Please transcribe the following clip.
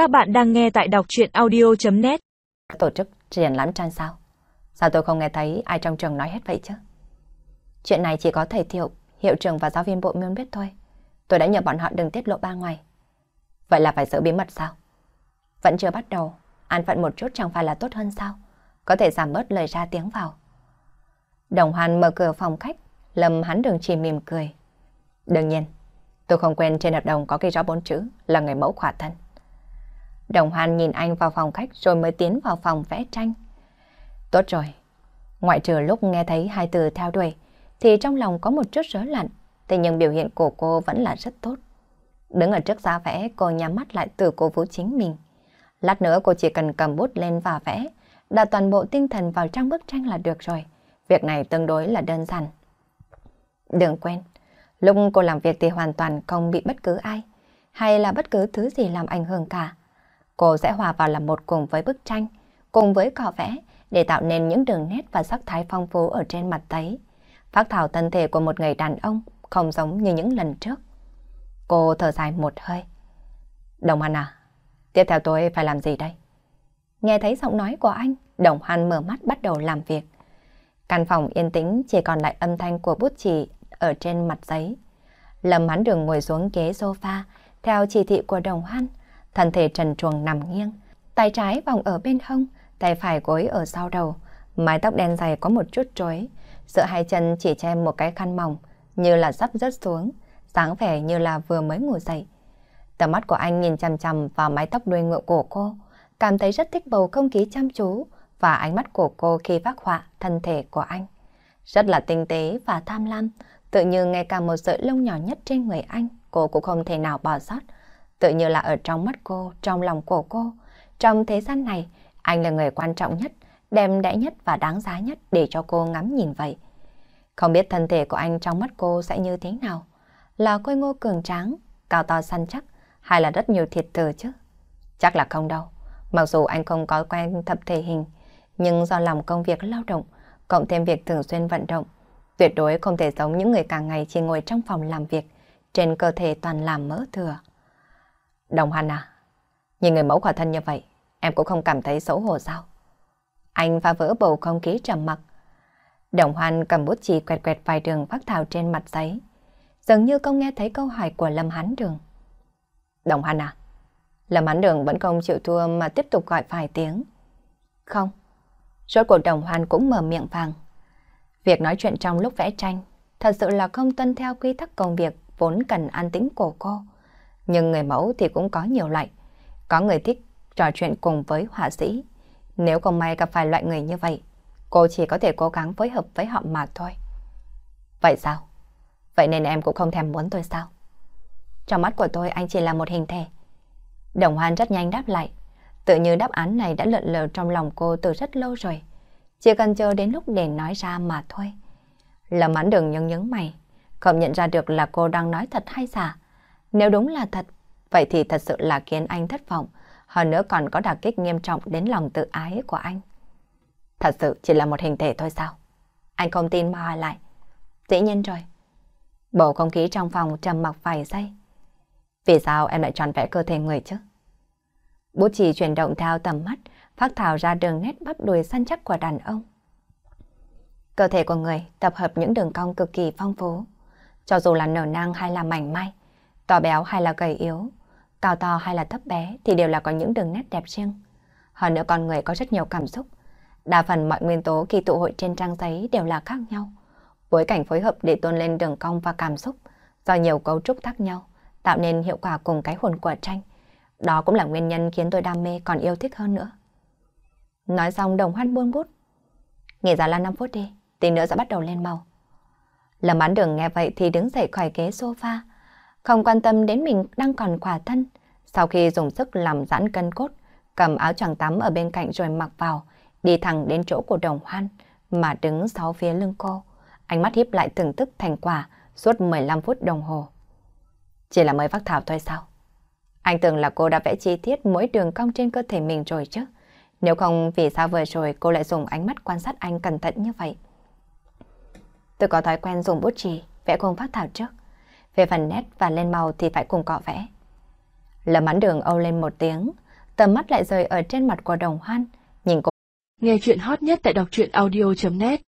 Các bạn đang nghe tại đọc chuyện audio.net Tổ chức triển lãm tranh sao? Sao tôi không nghe thấy ai trong trường nói hết vậy chứ? Chuyện này chỉ có thầy Thiệu, hiệu trưởng và giáo viên bộ môn biết thôi. Tôi đã nhờ bọn họ đừng tiết lộ ba ngoài. Vậy là phải giữ bí mật sao? Vẫn chưa bắt đầu, an phận một chút chẳng phải là tốt hơn sao? Có thể giảm bớt lời ra tiếng vào. Đồng Hoan mở cửa phòng khách, lầm hắn đường chỉ mỉm cười. Đương nhiên, tôi không quên trên hợp đồng có ghi rõ bốn chữ là người mẫu khỏa thân. Đồng Hoan nhìn anh vào phòng khách rồi mới tiến vào phòng vẽ tranh. Tốt rồi, ngoại trừ lúc nghe thấy hai từ theo đuổi, thì trong lòng có một chút rớ lạnh, thế nhưng biểu hiện của cô vẫn là rất tốt. Đứng ở trước giá vẽ, cô nhắm mắt lại từ cô vũ chính mình. Lát nữa cô chỉ cần cầm bút lên và vẽ, đặt toàn bộ tinh thần vào trong bức tranh là được rồi. Việc này tương đối là đơn giản. Đừng quên, lúc cô làm việc thì hoàn toàn không bị bất cứ ai, hay là bất cứ thứ gì làm ảnh hưởng cả. Cô sẽ hòa vào làm một cùng với bức tranh, cùng với cỏ vẽ để tạo nên những đường nét và sắc thái phong phú ở trên mặt giấy. Phát thảo thân thể của một người đàn ông không giống như những lần trước. Cô thở dài một hơi. Đồng Hàn à, tiếp theo tôi phải làm gì đây? Nghe thấy giọng nói của anh, Đồng Hàn mở mắt bắt đầu làm việc. Căn phòng yên tĩnh chỉ còn lại âm thanh của bút chì ở trên mặt giấy. Lâm hắn đường ngồi xuống ghế sofa, theo chỉ thị của Đồng Hoan, thân thể trần truồng nằm nghiêng, tay trái vòng ở bên hông, tay phải gối ở sau đầu, mái tóc đen dài có một chút rối, giữa hai chân chỉ che một cái khăn mỏng, như là sắp rớt xuống, sáng vẻ như là vừa mới ngủ dậy. Tầm mắt của anh nhìn chằm chằm vào mái tóc đuôi ngựa của cô, cảm thấy rất thích bầu không khí chăm chú và ánh mắt của cô khi phát họa thân thể của anh. Rất là tinh tế và tham lam, tự như ngay cả một sợi lông nhỏ nhất trên người anh, cô cũng không thể nào bỏ sót. Tự như là ở trong mắt cô, trong lòng của cô. Trong thế gian này, anh là người quan trọng nhất, đẹp đẽ nhất và đáng giá nhất để cho cô ngắm nhìn vậy. Không biết thân thể của anh trong mắt cô sẽ như thế nào? Là côi ngô cường tráng, cao to săn chắc, hay là rất nhiều thiệt từ chứ? Chắc là không đâu. Mặc dù anh không có quen tập thể hình, nhưng do lòng công việc lao động, cộng thêm việc thường xuyên vận động, tuyệt đối không thể giống những người cả ngày chỉ ngồi trong phòng làm việc, trên cơ thể toàn làm mỡ thừa. Đồng Hàn à, nhìn người mẫu khỏa thân như vậy, em cũng không cảm thấy xấu hổ sao? Anh phá vỡ bầu không khí trầm mặc. Đồng Hoan cầm bút chì quẹt quẹt vài đường phát thảo trên mặt giấy. Dường như không nghe thấy câu hỏi của Lâm Hán Đường. Đồng Hoan à? Lâm Hán Đường vẫn không chịu thua mà tiếp tục gọi vài tiếng. Không. Rốt cuộc Đồng Hoan cũng mở miệng vàng. Việc nói chuyện trong lúc vẽ tranh thật sự là không tuân theo quy tắc công việc vốn cần an tĩnh của cô. Nhưng người mẫu thì cũng có nhiều loại. Có người thích trò chuyện cùng với họa sĩ. Nếu không may gặp phải loại người như vậy, cô chỉ có thể cố gắng phối hợp với họ mà thôi. Vậy sao? Vậy nên em cũng không thèm muốn tôi sao? Trong mắt của tôi anh chỉ là một hình thể. Đồng Hoan rất nhanh đáp lại. Tự như đáp án này đã lợn lờ trong lòng cô từ rất lâu rồi. Chỉ cần chờ đến lúc để nói ra mà thôi. Lâm án đường nhấn nhấn mày. Không nhận ra được là cô đang nói thật hay giả. Nếu đúng là thật, vậy thì thật sự là khiến anh thất vọng. Hơn nữa còn có đả kích nghiêm trọng đến lòng tự ái của anh. Thật sự chỉ là một hình thể thôi sao? Anh không tin mà hỏi lại. Dĩ nhiên rồi. Bầu không khí trong phòng trầm mặc vài giây. Vì sao em lại tròn vẽ cơ thể người chứ? Bút chỉ chuyển động theo tầm mắt, phát thảo ra đường nét bắp đùi săn chắc của đàn ông. Cơ thể của người tập hợp những đường cong cực kỳ phong phú. Cho dù là nở nang hay là mảnh mai, to béo hay là gầy yếu, cao to hay là thấp bé thì đều là có những đường nét đẹp riêng. Hơn nữa con người có rất nhiều cảm xúc. Đa phần mọi nguyên tố khi tụ hội trên trang giấy đều là khác nhau. Bối cảnh phối hợp để tôn lên đường cong và cảm xúc do nhiều cấu trúc khác nhau, tạo nên hiệu quả cùng cái hồn của tranh. Đó cũng là nguyên nhân khiến tôi đam mê còn yêu thích hơn nữa. Nói xong đồng hoan buông bút. Nghỉ giải là 5 phút đi, tí nữa sẽ bắt đầu lên màu. Lâm bán đường nghe vậy thì đứng dậy khỏi ghế sofa, không quan tâm đến mình đang còn khỏa thân. Sau khi dùng sức làm giãn cân cốt, cầm áo choàng tắm ở bên cạnh rồi mặc vào, đi thẳng đến chỗ của đồng hoan, mà đứng sau phía lưng cô. Ánh mắt hiếp lại từng tức thành quả suốt 15 phút đồng hồ. Chỉ là mới phát thảo thôi sao? Anh tưởng là cô đã vẽ chi tiết mỗi đường cong trên cơ thể mình rồi chứ. Nếu không vì sao vừa rồi cô lại dùng ánh mắt quan sát anh cẩn thận như vậy? Tôi có thói quen dùng bút chì, vẽ khuôn phát thảo trước. Về phần nét và lên màu thì phải cùng cọ vẽ. Lâm mãn đường âu lên một tiếng, tầm mắt lại rời ở trên mặt của đồng hoan, nhìn cô. Nghe chuyện hot nhất tại đọc truyện audio.net